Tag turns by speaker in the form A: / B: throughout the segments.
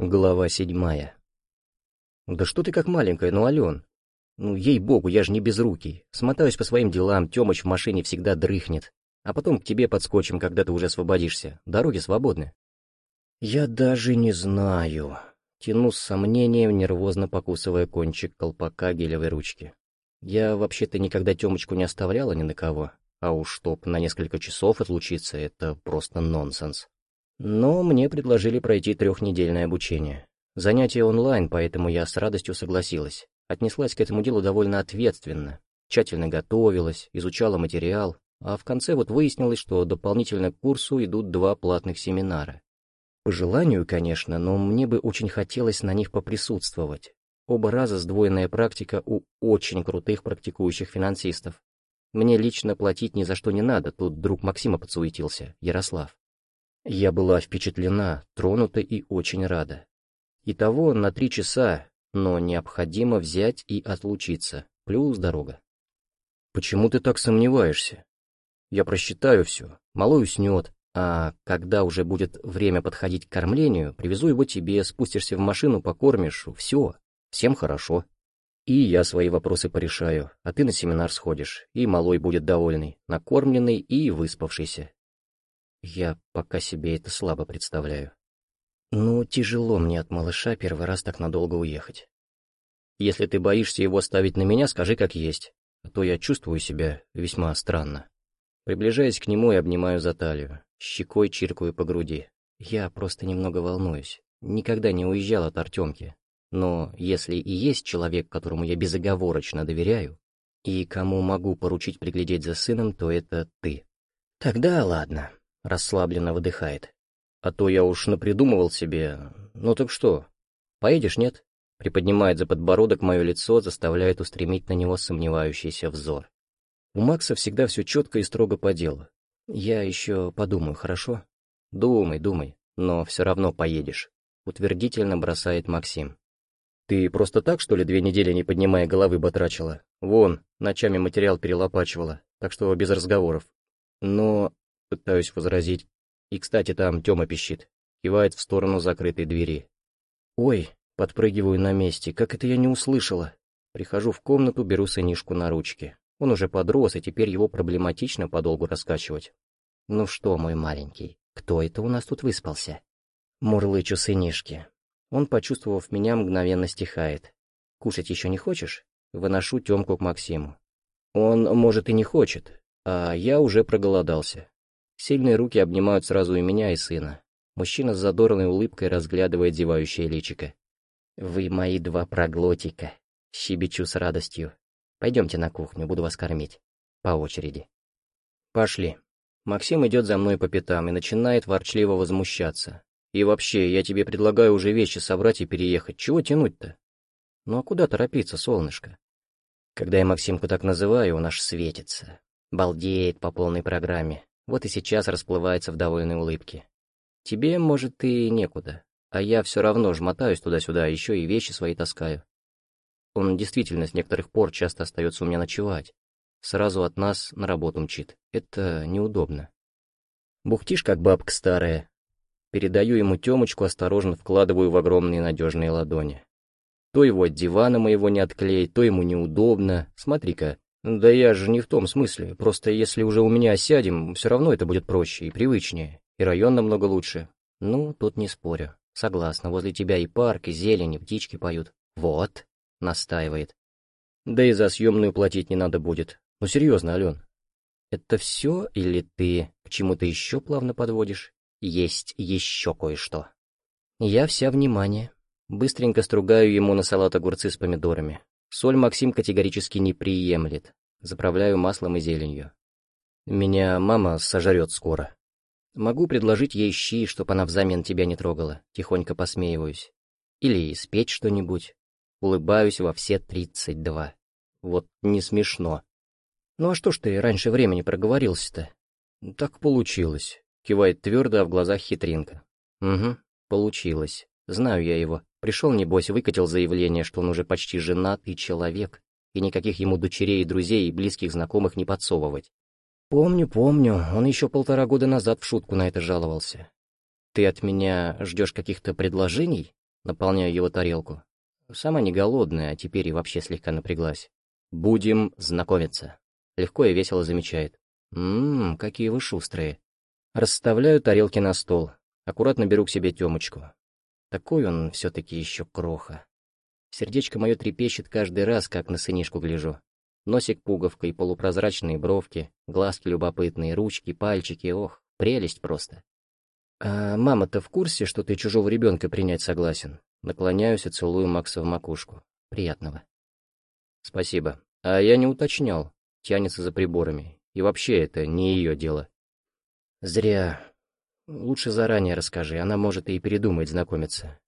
A: Глава седьмая. «Да что ты как маленькая, ну, Ален? Ну, ей-богу, я же не безрукий. Смотаюсь по своим делам, Тёмыч в машине всегда дрыхнет. А потом к тебе подскочим, когда ты уже освободишься. Дороги свободны». «Я даже не знаю». Тяну с сомнением, нервозно покусывая кончик колпака гелевой ручки. Я вообще-то никогда Тёмочку не оставляла ни на кого. А уж чтоб на несколько часов отлучиться, это просто нонсенс. Но мне предложили пройти трехнедельное обучение. Занятие онлайн, поэтому я с радостью согласилась. Отнеслась к этому делу довольно ответственно. Тщательно готовилась, изучала материал, а в конце вот выяснилось, что дополнительно к курсу идут два платных семинара. По желанию, конечно, но мне бы очень хотелось на них поприсутствовать. Оба раза сдвоенная практика у очень крутых практикующих финансистов. Мне лично платить ни за что не надо, тут друг Максима подсуетился, Ярослав. Я была впечатлена, тронута и очень рада. Итого на три часа, но необходимо взять и отлучиться, плюс дорога. Почему ты так сомневаешься? Я просчитаю все, малой уснет, а когда уже будет время подходить к кормлению, привезу его тебе, спустишься в машину, покормишь, все, всем хорошо. И я свои вопросы порешаю, а ты на семинар сходишь, и малой будет довольный, накормленный и выспавшийся. Я пока себе это слабо представляю. Ну, тяжело мне от малыша первый раз так надолго уехать. Если ты боишься его ставить на меня, скажи как есть, а то я чувствую себя весьма странно. Приближаясь к нему и обнимаю за талию, щекой чиркаю по груди. Я просто немного волнуюсь. Никогда не уезжал от Артемки. Но если и есть человек, которому я безоговорочно доверяю, и кому могу поручить приглядеть за сыном, то это ты. Тогда ладно расслабленно выдыхает. А то я уж напридумывал себе. Ну так что, поедешь, нет? Приподнимает за подбородок мое лицо, заставляет устремить на него сомневающийся взор. У Макса всегда все четко и строго по делу. Я еще подумаю, хорошо? Думай, думай, но все равно поедешь. Утвердительно бросает Максим. Ты просто так, что ли, две недели не поднимая головы батрачила? Вон, ночами материал перелопачивала, так что без разговоров. Но Пытаюсь возразить. И, кстати, там Тёма пищит. Кивает в сторону закрытой двери. Ой, подпрыгиваю на месте. Как это я не услышала? Прихожу в комнату, беру сынишку на ручки. Он уже подрос, и теперь его проблематично подолгу раскачивать. «Ну что, мой маленький, кто это у нас тут выспался?» Мурлычу сынишки. Он, почувствовав меня, мгновенно стихает. «Кушать еще не хочешь?» Выношу Тёмку к Максиму. Он, может, и не хочет, а я уже проголодался. Сильные руки обнимают сразу и меня, и сына. Мужчина с задорной улыбкой разглядывает зевающее личико. «Вы мои два проглотика», — щебечу с радостью. «Пойдемте на кухню, буду вас кормить. По очереди». «Пошли». Максим идет за мной по пятам и начинает ворчливо возмущаться. «И вообще, я тебе предлагаю уже вещи собрать и переехать. Чего тянуть-то?» «Ну а куда торопиться, солнышко?» Когда я Максимку так называю, он аж светится. Балдеет по полной программе. Вот и сейчас расплывается в довольной улыбке. Тебе, может, и некуда, а я все равно жмотаюсь туда-сюда, еще и вещи свои таскаю. Он действительно с некоторых пор часто остается у меня ночевать. Сразу от нас на работу мчит. Это неудобно. Бухтишь, как бабка старая. Передаю ему темочку, осторожно вкладываю в огромные надежные ладони. То его от дивана моего не отклеить, то ему неудобно. Смотри-ка, «Да я же не в том смысле. Просто если уже у меня осядем, все равно это будет проще и привычнее. И район намного лучше». «Ну, тут не спорю. Согласна, возле тебя и парк, и зелень, и птички поют». «Вот», — настаивает. «Да и за съемную платить не надо будет. Ну серьезно, Ален. Это все или ты к чему-то еще плавно подводишь? Есть еще кое-что». Я вся внимание. Быстренько стругаю ему на салат огурцы с помидорами. Соль Максим категорически не приемлет. Заправляю маслом и зеленью. Меня мама сожрет скоро. Могу предложить ей щи, чтоб она взамен тебя не трогала. Тихонько посмеиваюсь. Или спеть что-нибудь. Улыбаюсь во все тридцать два. Вот не смешно. Ну а что ж ты раньше времени проговорился-то? Так получилось. Кивает твердо, а в глазах хитринка. Угу, получилось. Знаю я его. Пришел, небось, выкатил заявление, что он уже почти женатый человек, и никаких ему дочерей и друзей и близких знакомых не подсовывать. Помню, помню, он еще полтора года назад в шутку на это жаловался. Ты от меня ждешь каких-то предложений? наполняю его тарелку. Сама не голодная, а теперь и вообще слегка напряглась. «Будем знакомиться», — легко и весело замечает. «Ммм, какие вы шустрые». Расставляю тарелки на стол, аккуратно беру к себе Тёмочку. Такой он все-таки еще кроха. Сердечко мое трепещет каждый раз, как на сынишку гляжу. Носик пуговкой, полупрозрачные бровки, глазки любопытные, ручки, пальчики, ох, прелесть просто. «А мама-то в курсе, что ты чужого ребенка принять согласен?» Наклоняюсь и целую Макса в макушку. «Приятного». «Спасибо. А я не уточнял. Тянется за приборами. И вообще это не ее дело». «Зря. Лучше заранее расскажи, она может и передумает знакомиться».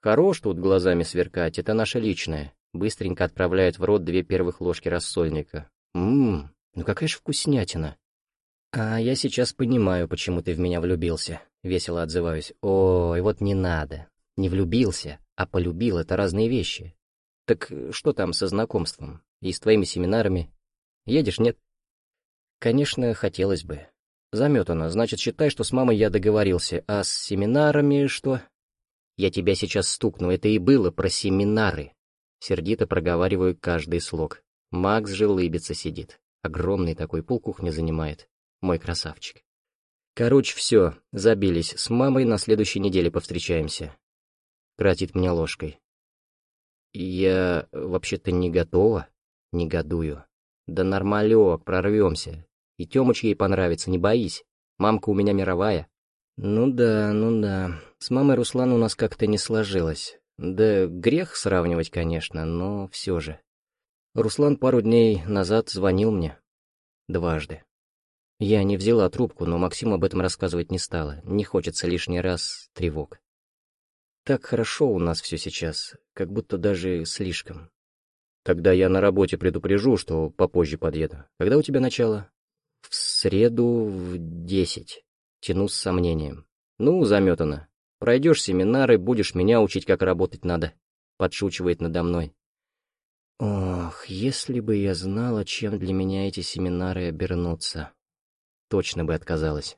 A: «Хорош тут глазами сверкать, это наше личное». Быстренько отправляет в рот две первых ложки рассольника. «Ммм, ну какая же вкуснятина!» «А я сейчас понимаю, почему ты в меня влюбился», — весело отзываюсь. «Ой, вот не надо. Не влюбился, а полюбил — это разные вещи. Так что там со знакомством? И с твоими семинарами? Едешь, нет?» «Конечно, хотелось бы. Заметано, значит, считай, что с мамой я договорился. А с семинарами что?» «Я тебя сейчас стукну, это и было про семинары». Сердито проговариваю каждый слог. Макс же лыбится сидит. Огромный такой, полкухни занимает мой красавчик. Короче, все, забились, с мамой на следующей неделе повстречаемся. Кратит меня ложкой. Я вообще-то не готова, негодую. Да нормалек, прорвемся. И Тёмыч ей понравится, не боись. Мамка у меня мировая. Ну да, ну да. С мамой Руслана у нас как-то не сложилось. Да грех сравнивать, конечно, но все же. Руслан пару дней назад звонил мне. Дважды. Я не взяла трубку, но Максиму об этом рассказывать не стала. Не хочется лишний раз тревог. Так хорошо у нас все сейчас, как будто даже слишком. Тогда я на работе предупрежу, что попозже подъеду. Когда у тебя начало? Среду в десять. Тяну с сомнением. Ну, заметано. Пройдешь семинары, будешь меня учить, как работать надо. Подшучивает надо мной. Ох, если бы я знала, чем для меня эти семинары обернутся точно бы отказалась.